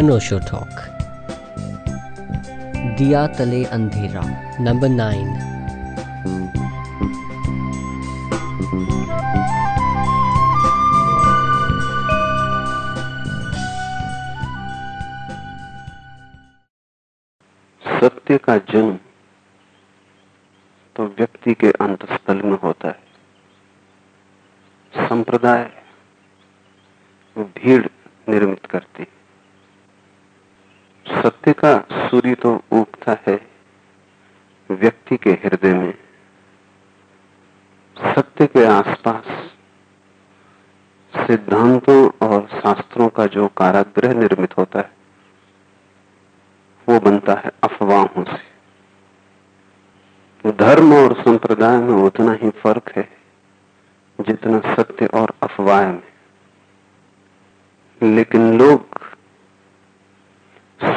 अनोशो talk दिया तले अंधेरा नंबर नाइन सत्य का जन्म तो व्यक्ति के अंतस्थल में होता है। संप्रदाय भीड़ निर्मित करती सत्य का सूर्य तो उगता है व्यक्ति के हृदय में। सत्य के आसपास सिद्धांतों और शास्त्रों का जो कारागृह निर्मित होता है, वो बनता है अफवाहों से। धर्म और संप्रदाय में उतना ही फ़र्क है जितना सत्य और अफवाह में। लेकिन लोग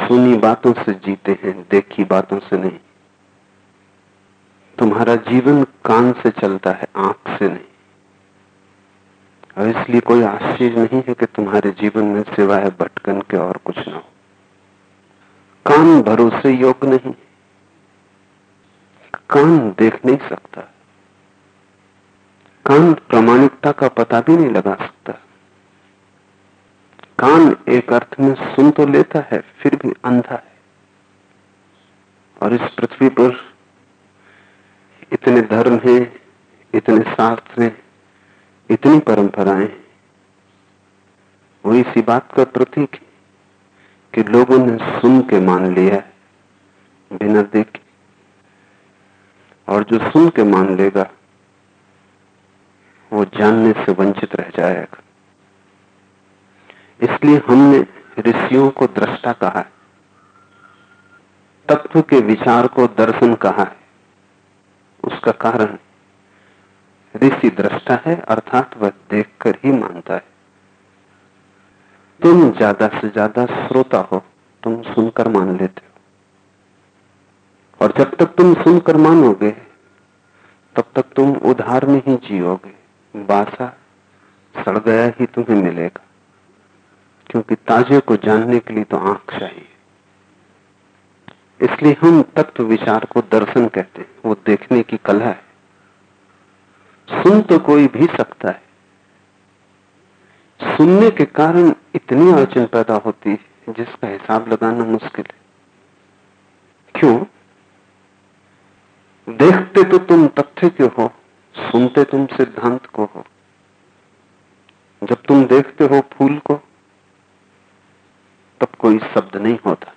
सुनी बातों से जीते हैं, देखी बातों से नहीं। तुम्हारा जीवन कान से चलता है, आँख से नहीं। और इसलिए कोई आश्चर्य नहीं है कि तुम्हारे जीवन में सिवाय भटकन के और कुछ ना हो। कान भरोसे योग्य नहीं। कान देख नहीं सकता। कान प्रामाणिकता का पता भी नहीं लगा सकता कान एक अर्थ में सुन तो लेता है, फिर भी अंधा है। और इस पृथ्वी पर इतने धर्म हैं, इतने शास्त्र हैं, इतनी परंपराएँ वो इसी बात का प्रतीक कि लोगों ने सुन के मान लिया बिना देखे। और जो सुन के मान लेगा, वो जानने से वंचित रह जाएगा। इसलिए हमने ऋषियों को दृष्टा कहा है। तत्व के विचार को दर्शन कहा है। उसका कारण ऋषि दृष्टा है, अर्थात वह देखकर ही मानता है। तुम ज़्यादा से ज़्यादा श्रोता हो, तुम सुनकर मान लेते हो। और जब तक तुम सुनकर मानोगे, तब तक तुम उधार में ही जियोगे। बासा सड़ गया ही तुम्हें मिलेगा। क्योंकि ताजे को जानने के लिए तो आँख चाहिए। इसलिए हम तत्व विचार को दर्शन कहते हैं। वो देखने की कला है। सुन तो कोई भी सकता है। सुनने के कारण इतनी अड़चन पैदा होती है, जिसका हिसाब लगाना मुश्किल है। क्यों? देखते तो तुम तथ्य के हो, सुनते तुम सिद्धांत को हो। जब तुम देखते हो फूल को कोई शब्द नहीं होता।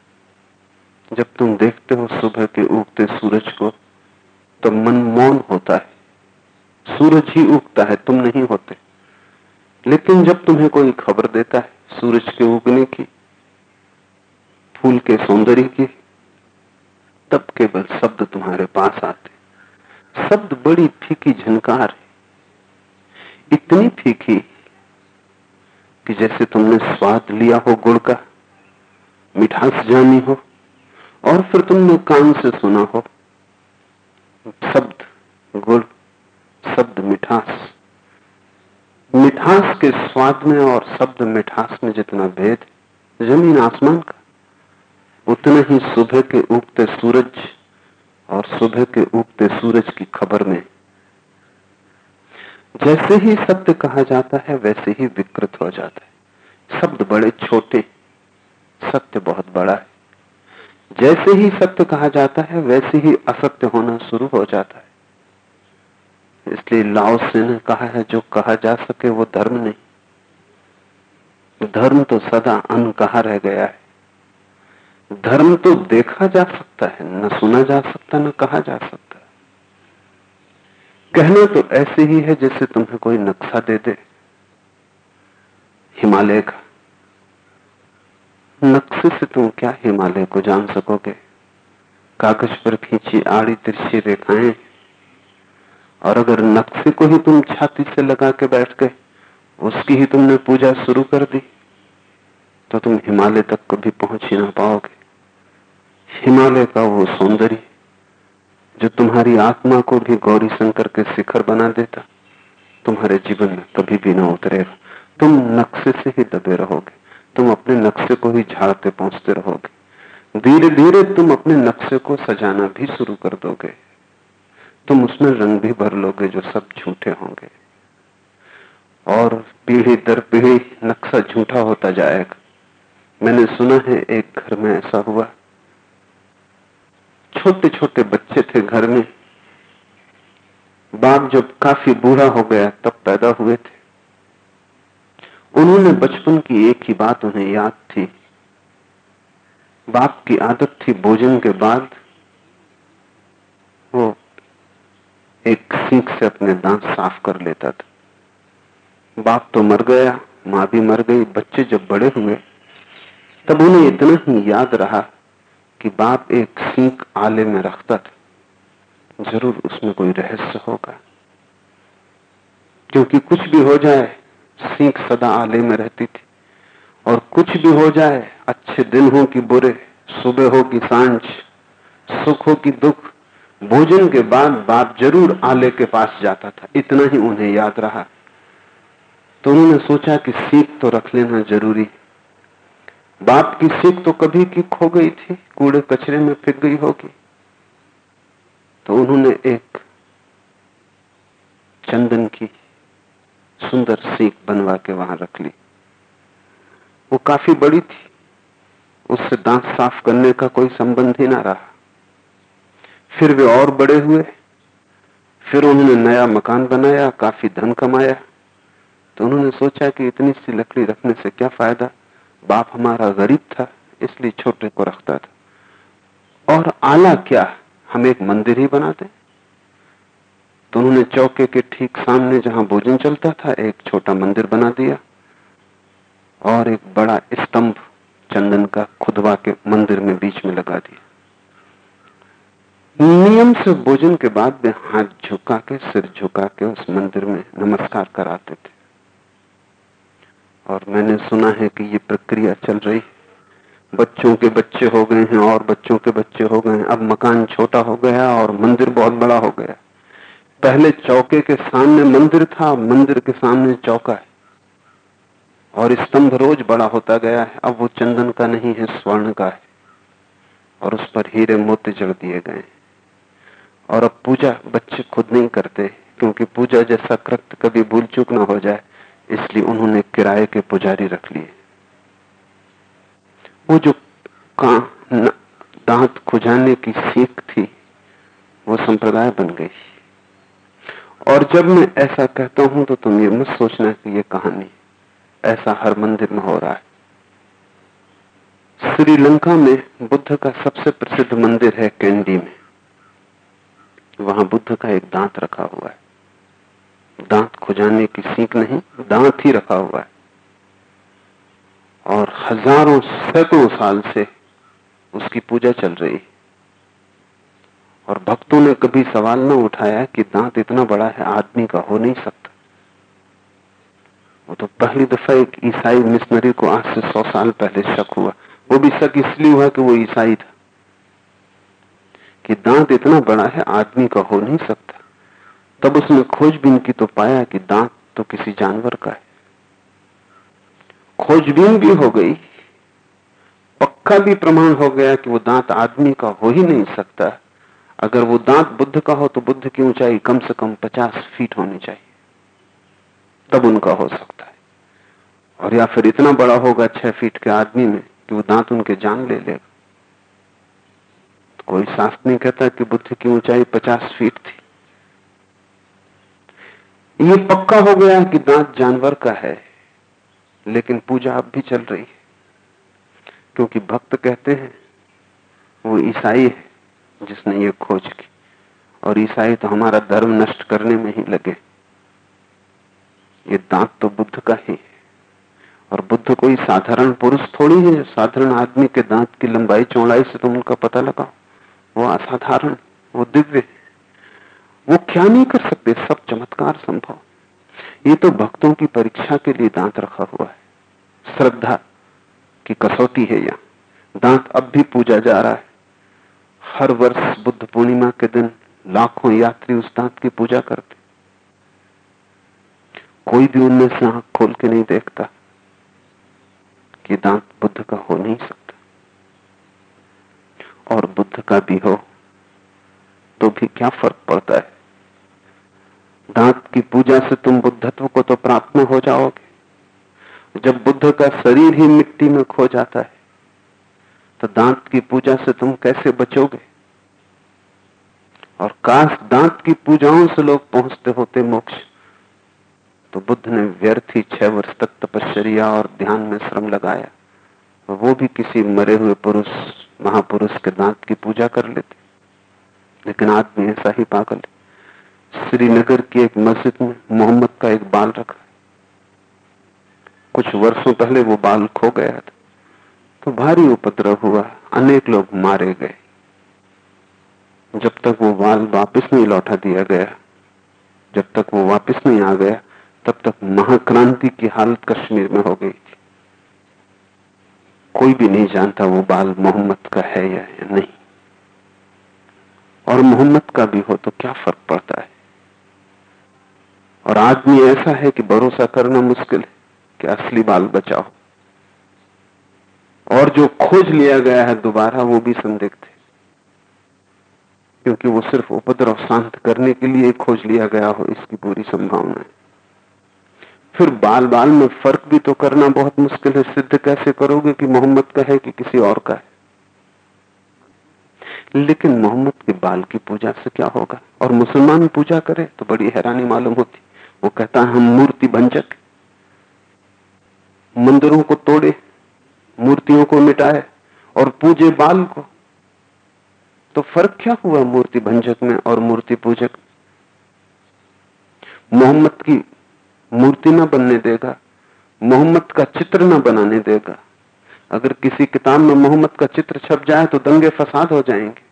जब तुम देखते हो सुबह के उगते सूरज को तो मन मौन होता है। सूरज ही उगता है, तुम नहीं होते। लेकिन जब तुम्हें कोई खबर देता है, सूरज के उगने की, फूल के सौंदर्य की, तब केवल शब्द तुम्हारे पास आते। शब्द बड़ी फीकी झनकार है। इतनी फीकी कि जैसे तुमने स्वाद लिया हो गुड़ का मिठास जानी हो, और फिर तुमने कान से सुना हो। शब्द गुड़ शब्द मिठास। मिठास के स्वाद में और शब्द मिठास में जितना भेद, ज़मीन आसमान का, उतना ही सुबह के उगते सूरज और सुबह के उगते सूरज की खबर में। जैसे ही शब्द कहा जाता है, वैसे ही विकृत हो जाता है। शब्द बड़े छोटे सत्य बहुत बड़ा है। जैसे ही सत्य कहा जाता है, वैसे ही असत्य होना शुरू हो जाता है। इसलिए लाओसे ने कहा है, जो कहा जा सके वो धर्म नहीं। धर्म तो सदा अनकहा रह गया है। धर्म तो देखा जा सकता है, न सुना जा सकता, न कहा जा सकता। है कहना तो ऐसे ही है जैसे तुम्हें कोई नक्शा दे दे। हिमालय का नक्शे से तुम क्या हिमालय को जान सकोगे? कागज़ पर खींची आड़ी तिरछी रेखाएँ। और अगर नक्शे को ही तुम छाती से लगा के बैठ गए, उसकी ही तुमने पूजा शुरू कर दी तो तुम हिमालय तक कभी पहुँच ही ना पाओगे। हिमालय का वो सौंदर्य, जो तुम्हारी आत्मा को भी गौरी शंकर के शिखर बना देता, तुम्हारे जीवन में कभी भी ना उतरेगा। तुम नक्शे से ही दबे रहोगे। तुम अपने नक्शे को ही झाड़ते पहुँचते रहोगे। धीरे धीरे तुम अपने नक्शे को सजाना भी शुरू कर दोगे। तुम उसमें रंग भी भर लोगे जो सब झूठे होंगे। और पीढ़ी दर पीढ़ी नक्शा झूठा होता जाएगा। मैंने सुना है, एक घर में ऐसा हुआ। छोटे छोटे बच्चे थे घर में। बाप जब काफ़ी बूढ़ा हो गया, तब पैदा हुए थे। उन्होंने बचपन की एक ही बात उन्हें याद थी। बाप की आदत थी भोजन के बाद वो एक सीख से अपने दांत साफ़ कर लेता था। बाप तो मर गया, माँ भी मर गई, बच्चे जब बड़े हुए, तब उन्हें इतना ही याद रहा कि बाप एक सीख आले में रखता था। ज़रूर उसमें कोई रहस्य होगा। क्योंकि कुछ भी हो जाए सीख सदा आले में रहती थी। और कुछ भी हो जाए, अच्छे दिन हो कि बुरे, सुबह हो कि साँझ, सुख हो कि दुख, भोजन के बाद बाप ज़रूर आले के पास जाता था। इतना ही उन्हें याद रहा। तो उन्होंने सोचा कि सीख तो रख लेना ज़रूरी। बाप की सीख तो कभी की खो गई थी, कूड़े कचरे में फिक गई होगी। तो उन्होंने एक चंदन की सुंदर सीख बनवा के वहाँ रख ली। वो काफ़ी बड़ी थी। उससे दांत साफ़ करने का कोई संबंध ही ना रहा। फिर वे और बड़े हुए। फिर उन्होंने नया मकान बनाया, काफ़ी धन कमाया। तो उन्होंने सोचा कि इतनी सी लकड़ी रखने से क्या फ़ायदा? बाप हमारा गरीब था, इसलिए छोटे को रखता था। और आला क्या? हम एक मंदिर ही बना दें। तो उन्होंने चौके के ठीक सामने जहाँ भोजन चलता था, एक छोटा मंदिर बना दिया और एक बड़ा स्तंभ चंदन का खुदवा के मंदिर में बीच में लगा दिया। नियम से भोजन के बाद वे हाथ झुका के, सिर झुका के उस मंदिर में नमस्कार कराते थे। और मैंने सुना है कि ये प्रक्रिया चल रही बच्चों के बच्चे हो गए हैं और बच्चों के बच्चे हो गए हैं। अब मकान छोटा हो गया और मंदिर बहुत बड़ा हो गया। पहले चौके के सामने मंदिर था, मंदिर के सामने चौका है। और स्तंभ रोज बड़ा होता गया है, अब वो चंदन का नहीं है, स्वर्ण का है। और उस पर हीरे मोती जड़ दिए गए और अब पूजा बच्चे खुद नहीं करते, क्योंकि पूजा जैसा कृत्य कभी भूल चूक ना हो जाए, इसलिए उन्होंने किराए के पुजारी रख लिए। वो जो दांत खुजाने की सीख थी, वो संप्रदाय बन गई। और जब मैं ऐसा कहता हूँ तो तुम ये मत सोचना कि ये कहानी ऐसा हर मंदिर में हो रहा है। श्रीलंका में बुद्ध का सबसे प्रसिद्ध मंदिर है कैंडी में। वहाँ बुद्ध का एक दांत रखा हुआ है। दांत खुजाने की सीख नहीं, दांत ही रखा हुआ है। और हज़ारों सैकड़ों साल से उसकी पूजा चल रही है। और भक्तों ने कभी सवाल न उठाया कि दांत इतना बड़ा है, आदमी का हो नहीं सकता। वो तो पहली दफ़ा एक ईसाई मिशनरी को आज से सौ साल पहले शक हुआ। वो भी शक इसलिए हुआ कि वो ईसाई था कि दांत इतना बड़ा है, आदमी का हो नहीं सकता। तब उसने खोजबीन की तो पाया कि दांत तो किसी जानवर का है। खोजबीन भी हो गई, पक्का भी प्रमाण हो गया कि वो दांत आदमी का हो ही नहीं सकता। अगर वो दांत बुद्ध का हो तो बुद्ध की ऊंचाई कम से कम पचास फीट होनी चाहिए। तब उनका हो सकता है। और या फिर इतना बड़ा होगा छह फीट के आदमी में कि वो दांत उनके जान ले लेगा। तो कोई शास्त्र नहीं कहता कि बुद्ध की ऊंचाई पचास फीट थी। ये पक्का हो गया कि दांत जानवर का है, लेकिन पूजा अब भी चल रही है। क्योंकि भक्त कहते हैं, वो ईसाई है। जिसने ये खोज की। और ईसाई तो हमारा धर्म नष्ट करने में ही लगे। ये दांत तो बुद्ध का ही है। और बुद्ध कोई साधारण पुरुष थोड़ी है, साधारण आदमी के दांत की लंबाई, चौड़ाई से तुम उनका पता लगाओ। वो असाधारण, वो दिव्य वो क्या नहीं कर सकते? सब चमत्कार संभव। ये तो भक्तों की परीक्षा के लिए दांत रखा हुआ है। श्रद्धा की कसौटी है यहाँ। दांत अब भी पूजा जा रहा है। हर वर्ष बुद्ध पूर्णिमा के दिन लाखों यात्री उस दांत की पूजा करते। कोई भी उनमें से आँख खोल के नहीं देखता कि दांत बुद्ध का हो नहीं सकता। और बुद्ध का भी हो तो भी क्या फ़र्क पड़ता है? दांत की पूजा से तुम बुद्धत्व को तो प्राप्त में हो जाओगे। जब बुद्ध का शरीर ही मिट्टी में खो जाता है तो दांत की पूजा से तुम कैसे बचोगे? और काश दांत की पूजाओं से लोग पहुँचते होते मोक्ष तो बुद्ध ने व्यर्थ ही छह वर्ष तक तपश्चर्या और ध्यान में श्रम लगाया। वो भी किसी मरे हुए पुरुष, महापुरुष के दांत की पूजा कर लेते। लेकिन आदमी ऐसा ही पागल श्रीनगर की एक मस्जिद में मोहम्मद का एक बाल रखा। कुछ वर्षों पहले वो बाल खो गया था। भारी उपद्रव हुआ। अनेक लोग मारे गए। जब तक वो बाल वापस नहीं लौटा दिया गया, जब तक वो वापस नहीं आ गया, तब तक महाक्रांति की हालत कश्मीर में हो गई थी। कोई भी नहीं जानता वो बाल मोहम्मद का है या नहीं। और मोहम्मद का भी हो तो क्या फ़र्क पड़ता है? और आदमी ऐसा है कि भरोसा करना मुश्किल है कि असली बाल बचाओ। और जो खोज लिया गया है दोबारा, वो भी संदिग्ध है। क्योंकि वो सिर्फ़ उपद्रव शांत करने के लिए खोज लिया गया हो, इसकी पूरी संभावना है। फिर बाल बाल में फ़र्क भी तो करना बहुत मुश्किल है। सिद्ध कैसे करोगे कि मोहम्मद का है कि किसी और का है? लेकिन मोहम्मद के बाल की पूजा से क्या होगा? और मुसलमान पूजा करे तो बड़ी हैरानी मालूम होती। वो कहता है, हम मूर्ति भंजक मंदिरों को तोड़े मूर्तियों को मिटाए और पूजे बाल को। तो फ़र्क क्या हुआ मूर्ति भंजक में और मूर्ति पूजक? मोहम्मद की मूर्ति न बनने देगा, मोहम्मद का चित्र न बनाने देगा। अगर किसी किताब में मोहम्मद का चित्र छप जाए तो दंगे फसाद हो जाएँगे।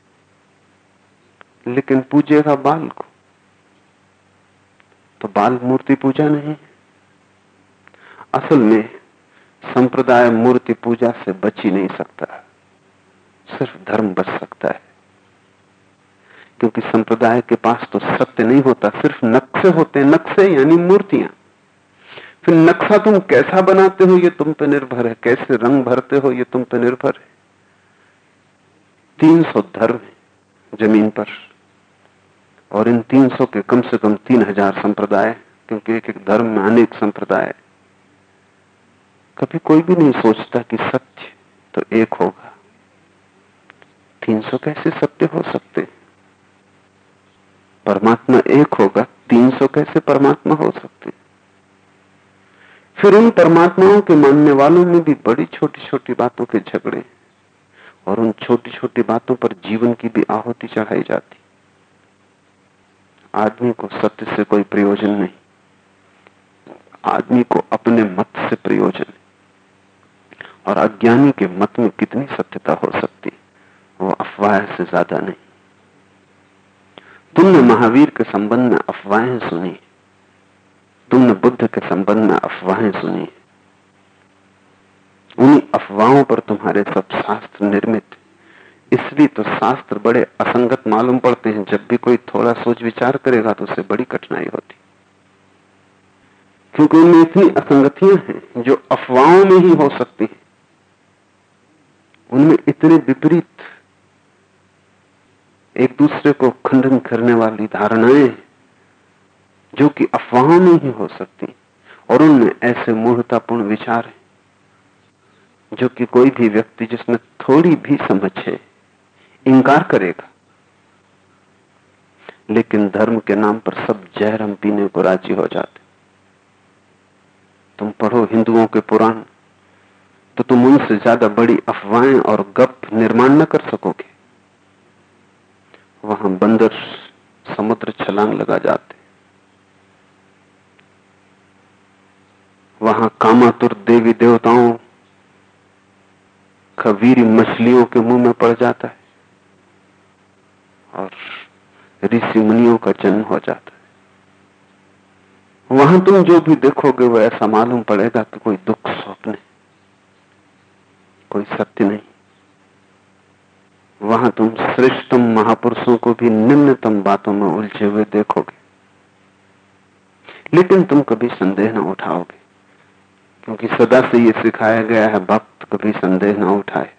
लेकिन पूजेगा बाल को। तो बाल मूर्ति पूजा नहीं असल में संप्रदाय मूर्ति पूजा से बच ही नहीं सकता। सिर्फ़ धर्म बच सकता है। क्योंकि संप्रदाय के पास तो सत्य नहीं होता, सिर्फ़ नक्शे होते हैं, नक्शे यानी मूर्तियाँ। फिर नक्शा तुम कैसा बनाते हो, ये तुम पे निर्भर है। कैसे रंग भरते हो, ये तुम पे निर्भर है। तीन सौ धर्म है ज़मीन पर। और इन तीन सौ के कम से कम तीन हज़ार संप्रदाय क्योंकि एक एक धर्म में अनेक संप्रदाय कभी कोई भी नहीं सोचता कि सत्य तो एक होगा। तीन सौ कैसे सत्य हो सकते? परमात्मा एक होगा, तीन सौ कैसे परमात्मा हो सकते? फिर उन परमात्माओं के मानने वालों में भी बड़ी छोटी छोटी बातों के झगड़े और उन छोटी छोटी बातों पर जीवन की भी आहुति चढ़ाई जाती। आदमी को सत्य से कोई प्रयोजन नहीं। आदमी को अपने मत से प्रयोजन। और अज्ञानी के मत में कितनी सत्यता हो सकती? वो अफवाह से ज़्यादा नहीं। तुमने महावीर के संबंध में अफवाहें सुनी तुमने बुद्ध के संबंध में अफवाहें सुनी उन्हीं अफवाहों पर तुम्हारे सब शास्त्र निर्मित इसलिए तो शास्त्र बड़े असंगत मालूम पड़ते हैं। जब भी कोई थोड़ा सोच विचार करेगा तो उसे बड़ी कठिनाई होती। क्योंकि उनमें इतनी असंगतियाँ हैं जो अफवाहों में ही हो सकती हैं। उनमें इतने विपरीत एक दूसरे को खंडन करने वाली धारणाएँ जो कि अफवाहों में ही हो सकती और उनमें ऐसे मूर्तापूर्ण विचार हैं, जो कि कोई भी व्यक्ति जिसमें थोड़ी भी समझ है, इंकार करेगा। लेकिन धर्म के नाम पर सब जहरम पीने को राज़ी हो जाते। तुम पढ़ो हिंदुओं के पुराण तो तुम उनसे ज़्यादा बड़ी अफवाहें और गप निर्माण न कर सकोगे। वहाँ बंदर समुद्र छलांग लगा जाते। वहाँ कामातुर देवी देवताओं का वीर मछलियों के मुँह में पड़ जाता है और ऋषि मुनियों का जन्म हो जाता है। वहाँ तुम जो भी देखोगे वह ऐसा मालूम पड़ेगा कि कोई दुख स्वप्न है। कोई सत्य नहीं। वहाँ तुम श्रेष्ठतम महापुरुषों को भी निम्नतम बातों में उलझे हुए देखोगे। लेकिन तुम कभी संदेह न उठाओगे, क्योंकि सदा से ये सिखाया गया है, भक्त कभी संदेह ना उठाए।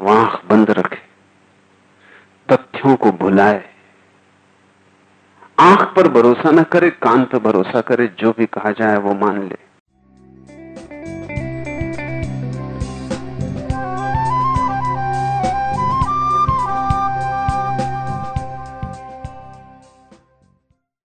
आँख बंद रखे, तथ्यों को भुलाए। आँख पर भरोसा न करे, कान पर भरोसा करे, जो भी कहा जाए वो मान ले।